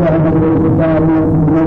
صاحب الكتاب من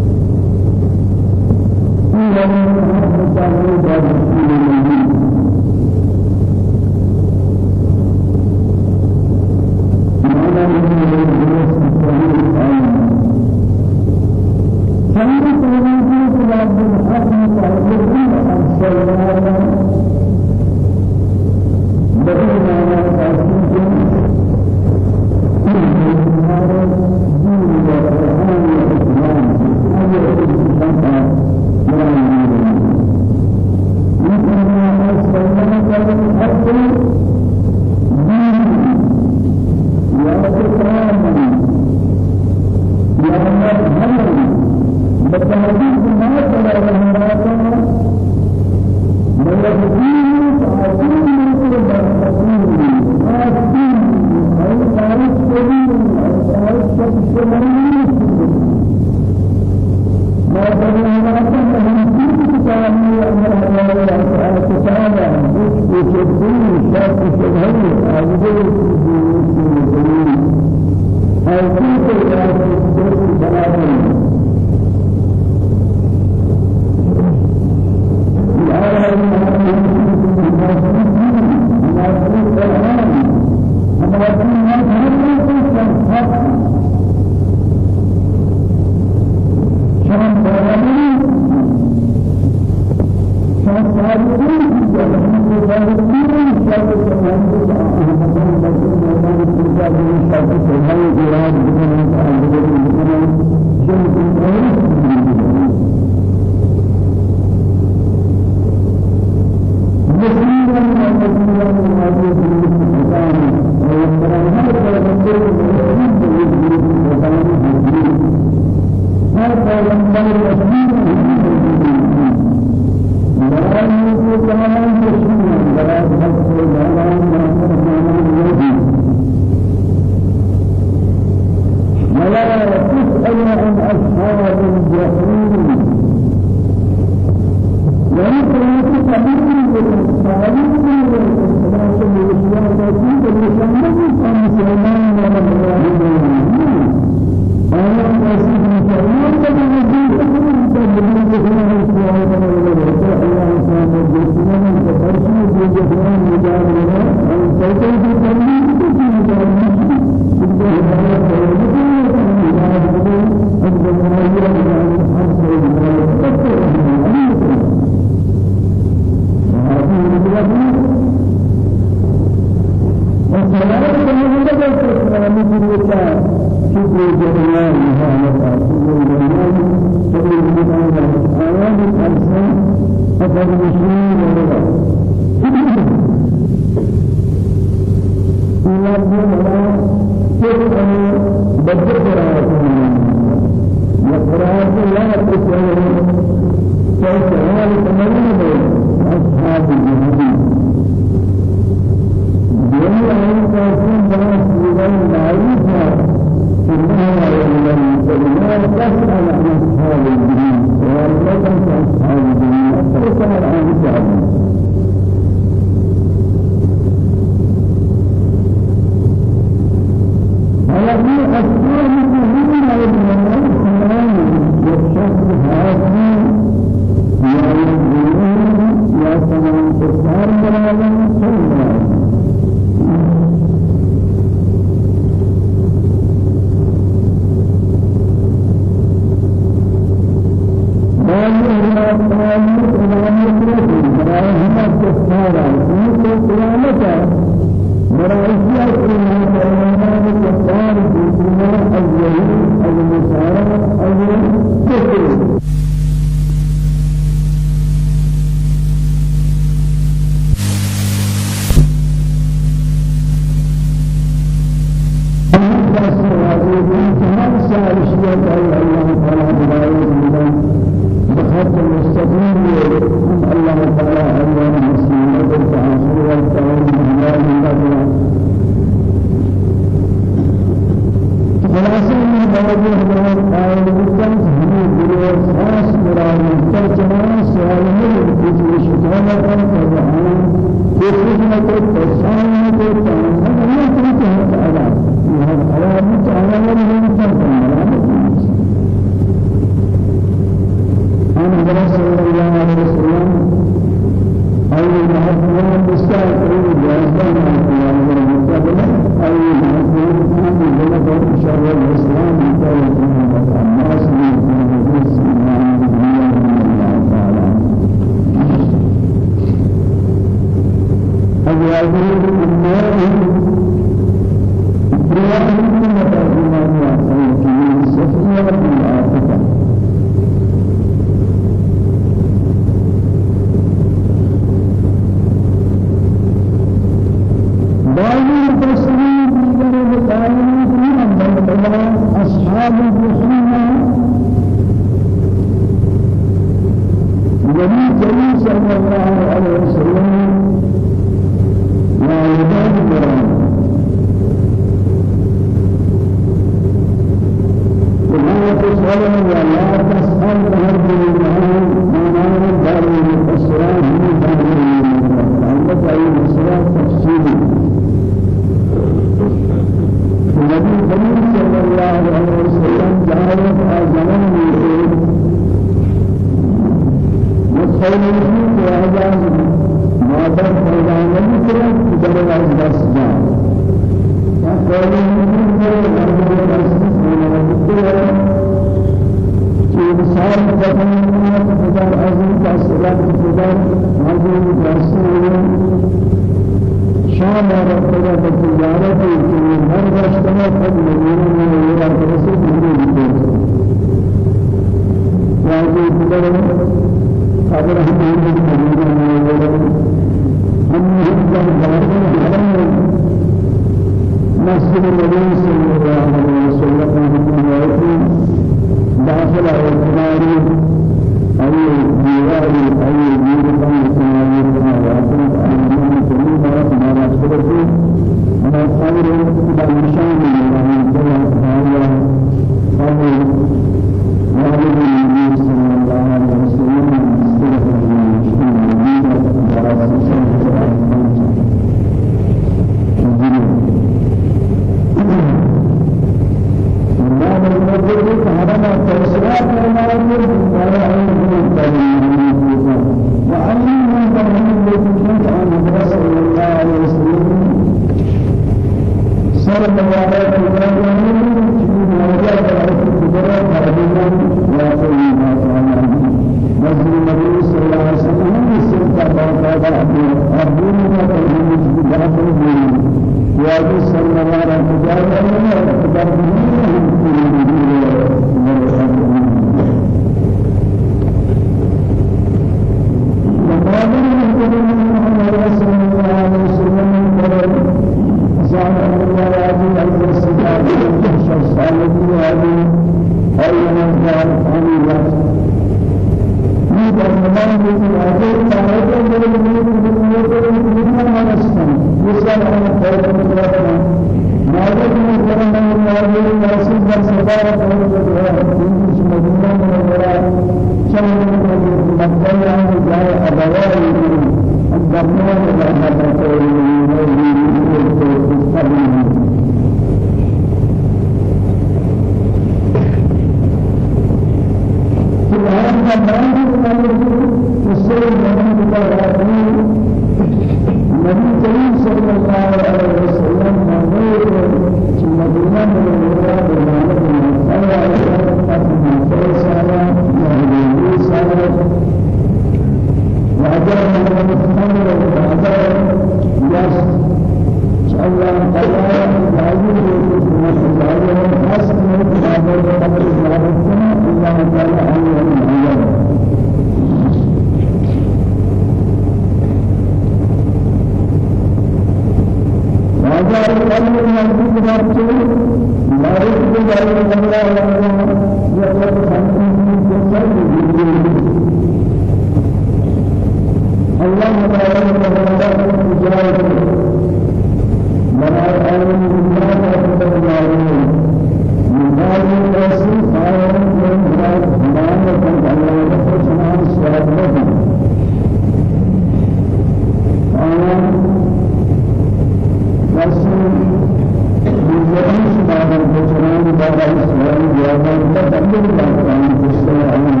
أسماء الجواب تقدم الأحكام الشرعية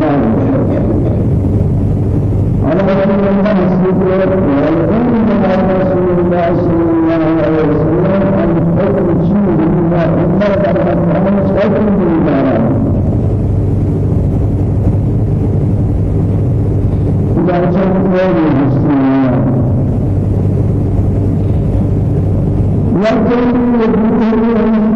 لا أنا أقول لك أن السؤال ويكون من رسول الله صلى الله عليه وسلم أن حكم شيء مما إلا بعد أن حكم بالإدارة إذا كان غير مسلم لكن يقول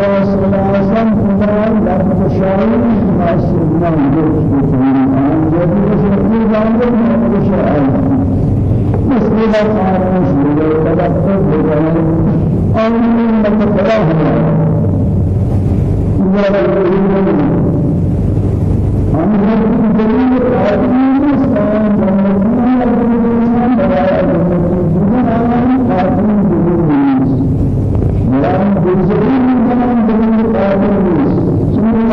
سلاسل خدای لبخشایی مسلمان دوست بکنی آنجا بشکلی جانب لبخشایی مسلمان خارج شده تدفق بکنی آنین متقراه ہم جب دلیل آدمی مسلمان جنتی اور مسلمان برائے جنتی جنہاں آدمی دلیل نہیں مرام دلیل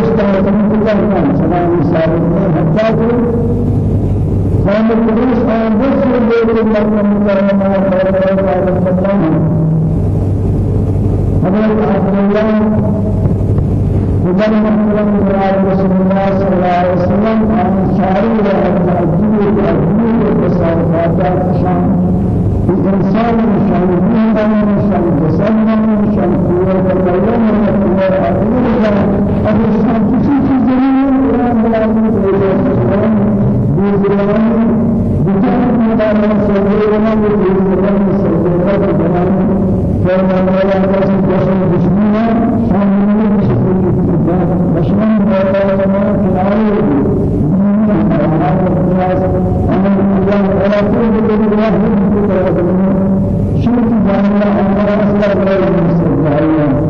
حتى ومن مثلا مراد رسول الله صلى الله عليه وسلم عن الشارع والتعجيل والتعجيل والتصرفات الشام الإنسان مشان الدين مشان الجسد مشان قوة البيان كناري أنا الله أمر أصلا غير مسلم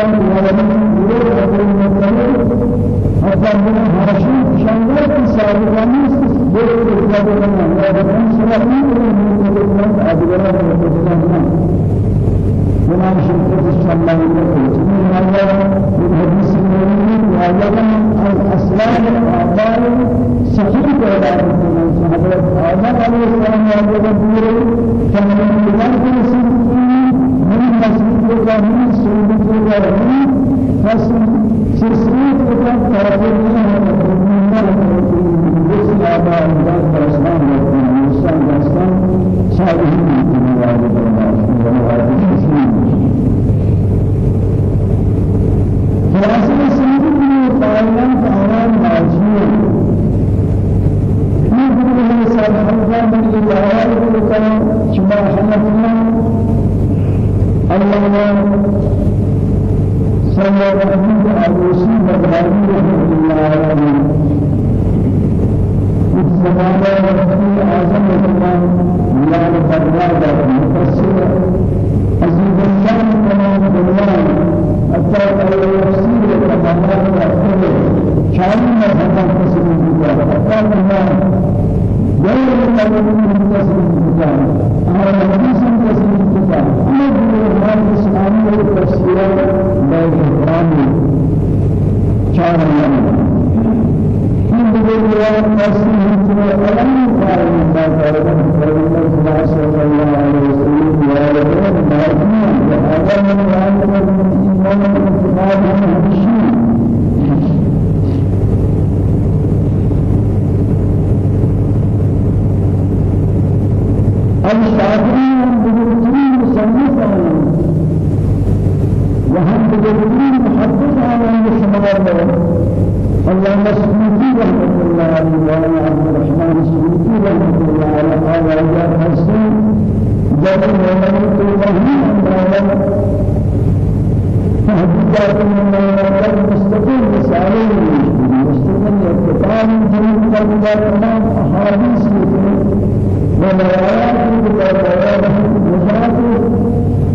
هذا من يقول هذا المثل حتى من هاشم شانغال في سابقا بيت الجبل من هذا من سلامي من أدبره من بناء شركة الشمال من هذا من حديث النبي وهذا الأسلام الآباء صحيح ولا حضرت آدم عليه السلام وهذا بير كان من ذلك من مسجد ومن سورة ومن فصل سيسير وكان تابعين من جزء آباء الله الإسلام والإسلام والإسلام صالحين من الله وهذا خلاصة سيد بن طالب تعالى ماجيه يقول له سيد حمزة من الله عليه وسلم بهذه رحمة الله عليه الزمان ربي أعظم الإمام لا نفرد مفسر عزيز الشام تمام الدنيا حتى لو يفسير التمامات الأخيرة كأن ما هذا قسم الكتاب حتى لما غير المؤمنين قسم الكتاب أما الحديث قسم الكتاب أما بالإمام الإسلامي والتفسير يفهم كان يوم من بداية قسم الكتاب ألم قال من بعد ذلك صلى الله عليه وسلم وعلى آله وصحبه وسلم من الانتقال من الشيء الشافعي بجرتين مصنف وهم بجرتين محدث على المشمار الله مسلمي رحمة الله عليه وعلى الرحمن السلوكي رحمة الله على قال رجاء حسين جاء من الله تهديدات من الله مستقيم رسالة مستقيم يتقام جميع تمام أحاديث ومواعيد بتوابع وجهات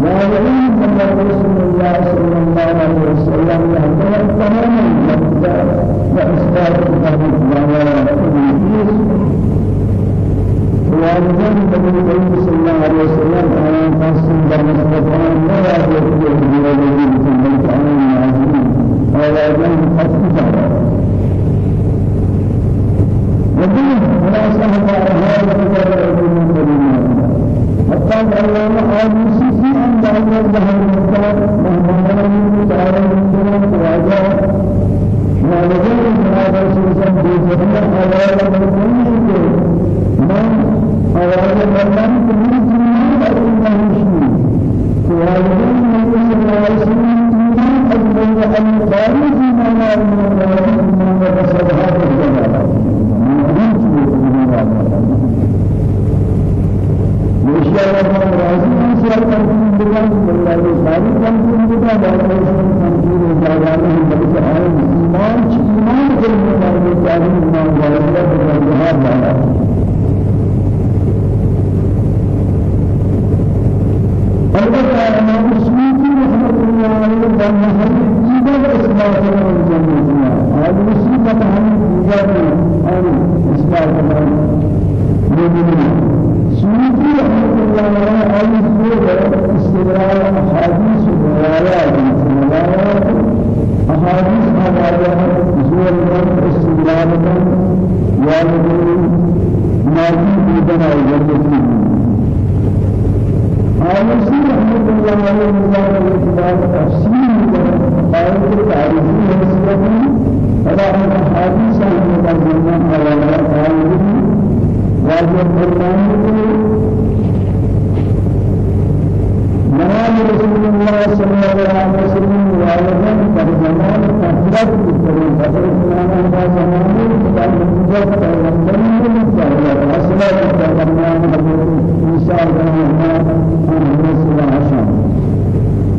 وعلم من رسول الله صلى الله عليه وسلم يهدى تماما وإثبات الله والدين النبي صلى الله عليه وسلم على قاسم بن سلطان لا يجوز الذي في القرآن العظيم على جنب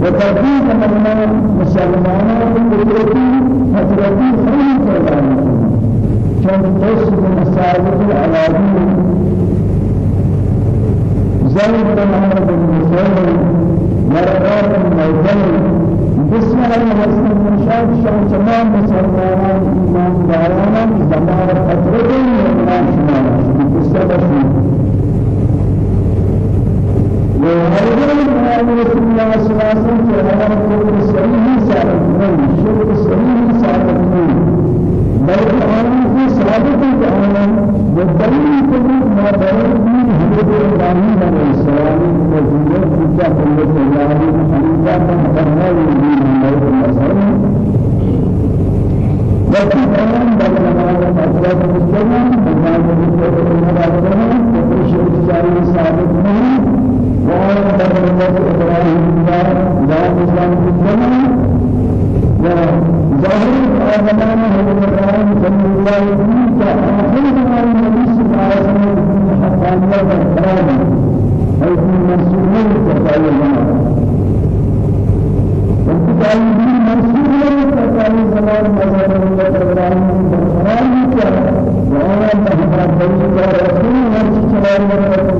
وترتيب فرمان مسلمانات بالكريم فترة خير فرمان كان تصل مساجد العلاقين زين بن عمرو بن مسعود مرات الموتين بسم الله الرحمن الرحيم شان تمام مسلمان إيمان دارانا زمان فترة من شمال بسبب وهذا الإمام رسول الله صلى الله عليه وسلم سابق من شرط السعيد سابق من بل كان في سابق كان والدليل كل ما بين حضرت إبراهيم عليه السلام وزيد في حضرت إبراهيم حنيفة فهمنا الدين الله المسلم لكن كمان بعد ما أدرك المسلم بعد ما أدرك المسلم وكل شيء ثابت منه بعد ما إبراهيم لا لا إسلام في الزمن وظاهر آدمان حضرت إبراهيم صلى الله عليه وسلم كآخر زمان النبي صلى الله عليه وسلم حقانية والكرامة حيث المنصورين تقال الزمان من منصورين تقال الزمان مزار الله إبراهيم بالكرامة وأنا بحضر بيت رسول الله صلى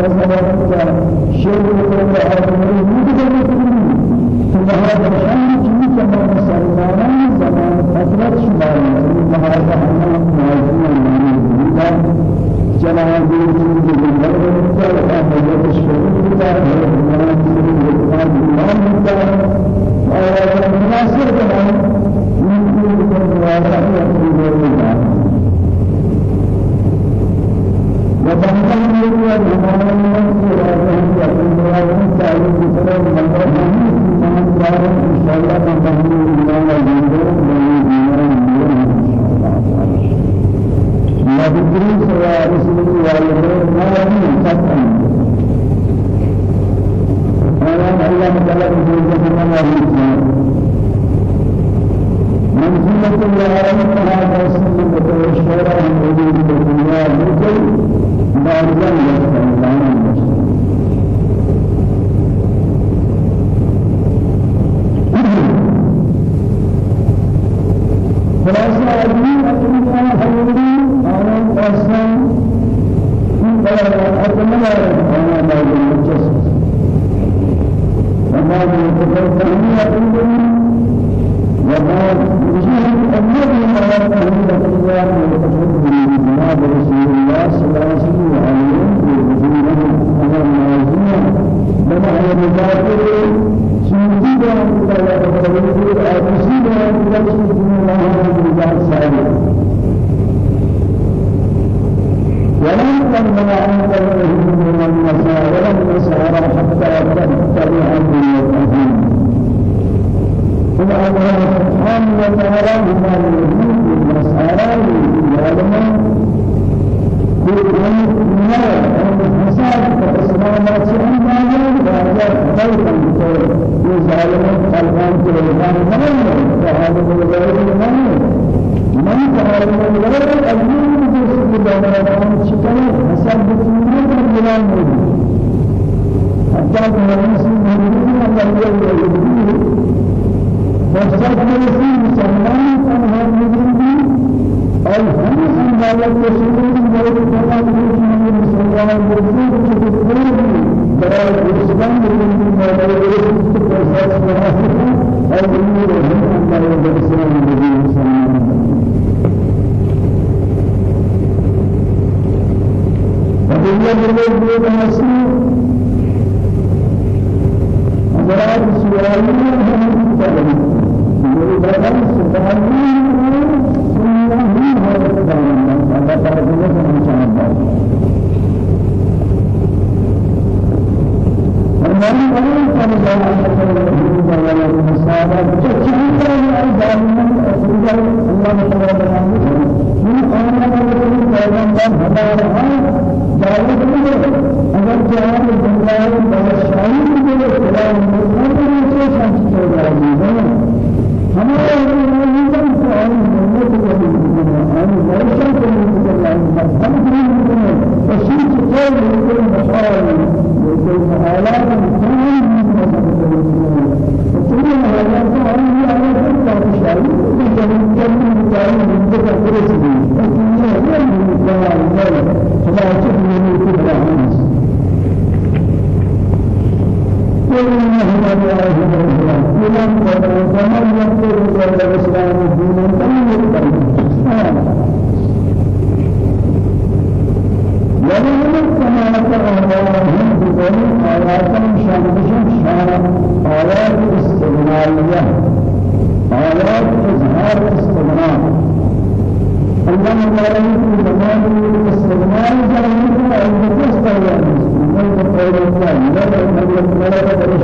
الله عليه وسلم شيء يقول آدمين مجد ثم هذا الشأن كما مسلمان زمان فترة شمال هذا أمر الدين بالبلد وكان مجلس الشهود بتاعه وكان الإمام الإمام بتاعه وهذا مناسب كمان يمكن يكون الوضع وبعدين يقول الإمام الإمام يقول الله تعالى بسلام الله من دار إن شاء الله من دار الله مذكرين سوى رسول الله ما لم يفتن أنا الله تعالى يقول لنا منزلة العالم هذا سنة الشرع الذي في الدنيا ما لم يفتن خلاصة أدري حتى كمان ملكت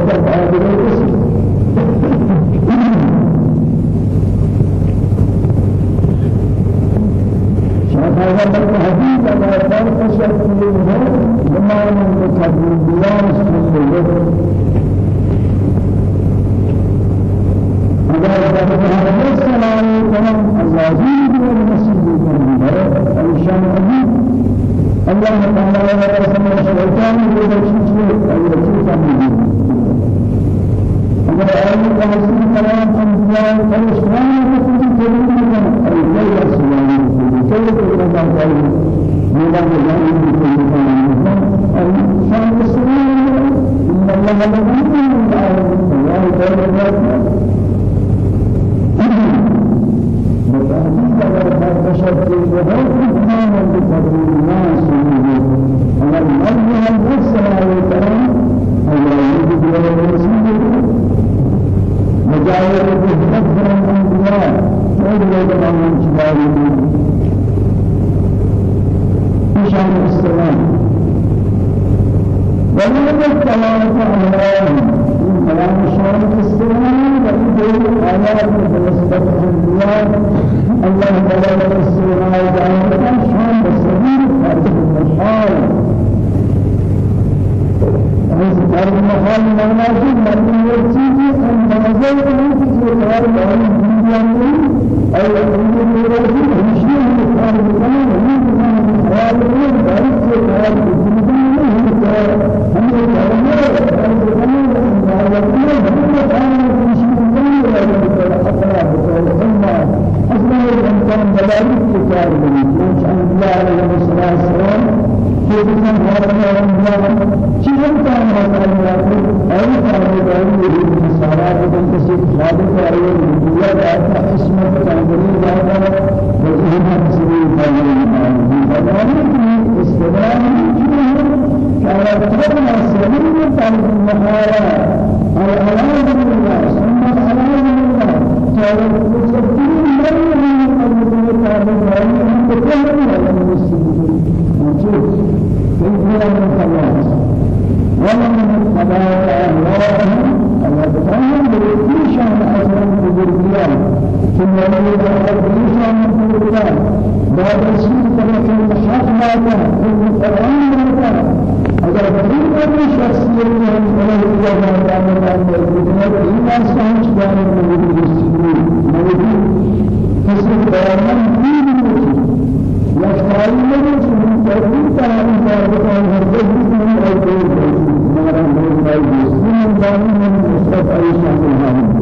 کسی خالی کاری دنیا داشت اسمت کاری داشت و این الجرزيان ثم يريد الجرزية من الجرزيان بعد رسول كما كان الحق معنا ثم القرآن معنا اگر بدون قدر شخصیت میں ہم سمجھ لیا جاتا ہے کہ ہم نے ان آسان چیزوں میں موجود ہے موجود اس کے بیان میں بھی موجود یا شاعری میں موجود ترتیب تعالی کا بیان ہر ایک میں موجود ہے ہمارا موجود ہے سنن دانی میں مصطفی علیہ السلام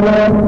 الله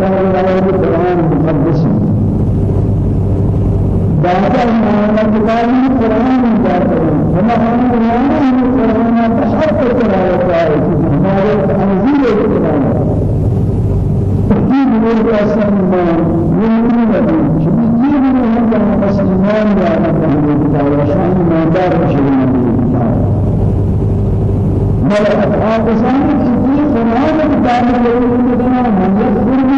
دار على القرآن المقدس دار على القرآن القرآن المقدس وما هم القرآن؟ القرآن تحقق على القرآن ما هو تنزيل القرآن؟ تجيب من الأسلام من من النبي تجيب من هذا الأسلام يا رب العالمين شان ما دار شيء ملأت آقسان في قرآن الكتاب الذي يقولون من يذكر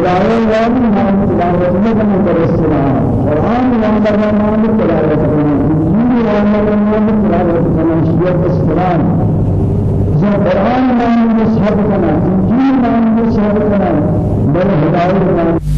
تلاوة نام نام تلاوة نام ترسلا قرآن نام نام تلاوة إنجيل نام نام تلاوة شيء الإسلام إذا قرآن نام مصحف كنا إنجيل نام مصحف كنا بل هداية نام